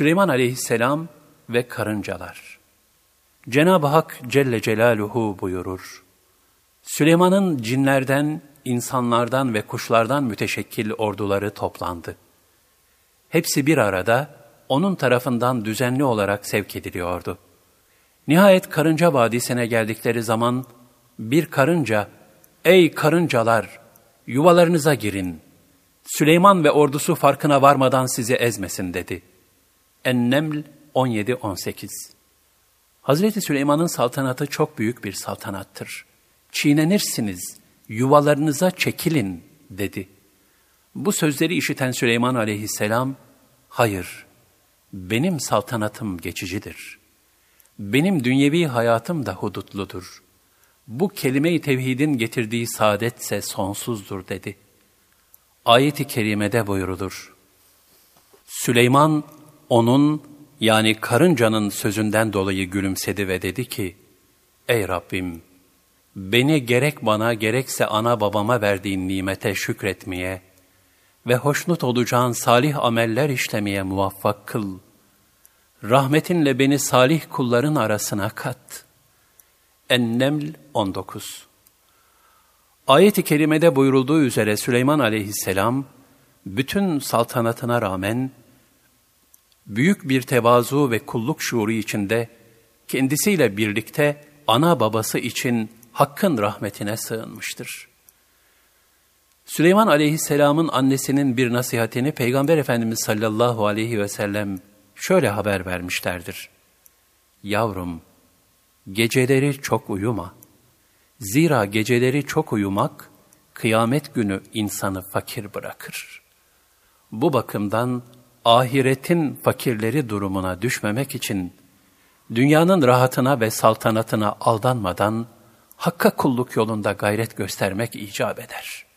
Süleyman aleyhisselam ve karıncalar. Cenab-ı Hak Celle Celaluhu buyurur. Süleyman'ın cinlerden, insanlardan ve kuşlardan müteşekkil orduları toplandı. Hepsi bir arada onun tarafından düzenli olarak sevk ediliyordu. Nihayet karınca vadisine geldikleri zaman bir karınca, ''Ey karıncalar, yuvalarınıza girin. Süleyman ve ordusu farkına varmadan sizi ezmesin.'' dedi. En-Neml 17-18 Hazreti Süleyman'ın saltanatı çok büyük bir saltanattır. Çiğnenirsiniz, yuvalarınıza çekilin dedi. Bu sözleri işiten Süleyman aleyhisselam, hayır, benim saltanatım geçicidir. Benim dünyevi hayatım da hudutludur. Bu kelime-i tevhidin getirdiği saadetse sonsuzdur dedi. Ayet-i kerimede buyurulur. Süleyman onun yani karıncanın sözünden dolayı gülümsedi ve dedi ki, Ey Rabbim! Beni gerek bana gerekse ana babama verdiğin nimete şükretmeye ve hoşnut olacağın salih ameller işlemeye muvaffak kıl. Rahmetinle beni salih kulların arasına kat. En-Neml 19 Ayet-i kerimede buyurulduğu üzere Süleyman aleyhisselam, bütün saltanatına rağmen, büyük bir tevazu ve kulluk şuuru içinde, kendisiyle birlikte ana babası için Hakk'ın rahmetine sığınmıştır. Süleyman aleyhisselamın annesinin bir nasihatini Peygamber Efendimiz sallallahu aleyhi ve sellem şöyle haber vermişlerdir. Yavrum, geceleri çok uyuma. Zira geceleri çok uyumak, kıyamet günü insanı fakir bırakır. Bu bakımdan ahiretin fakirleri durumuna düşmemek için, dünyanın rahatına ve saltanatına aldanmadan, Hakka kulluk yolunda gayret göstermek icap eder.''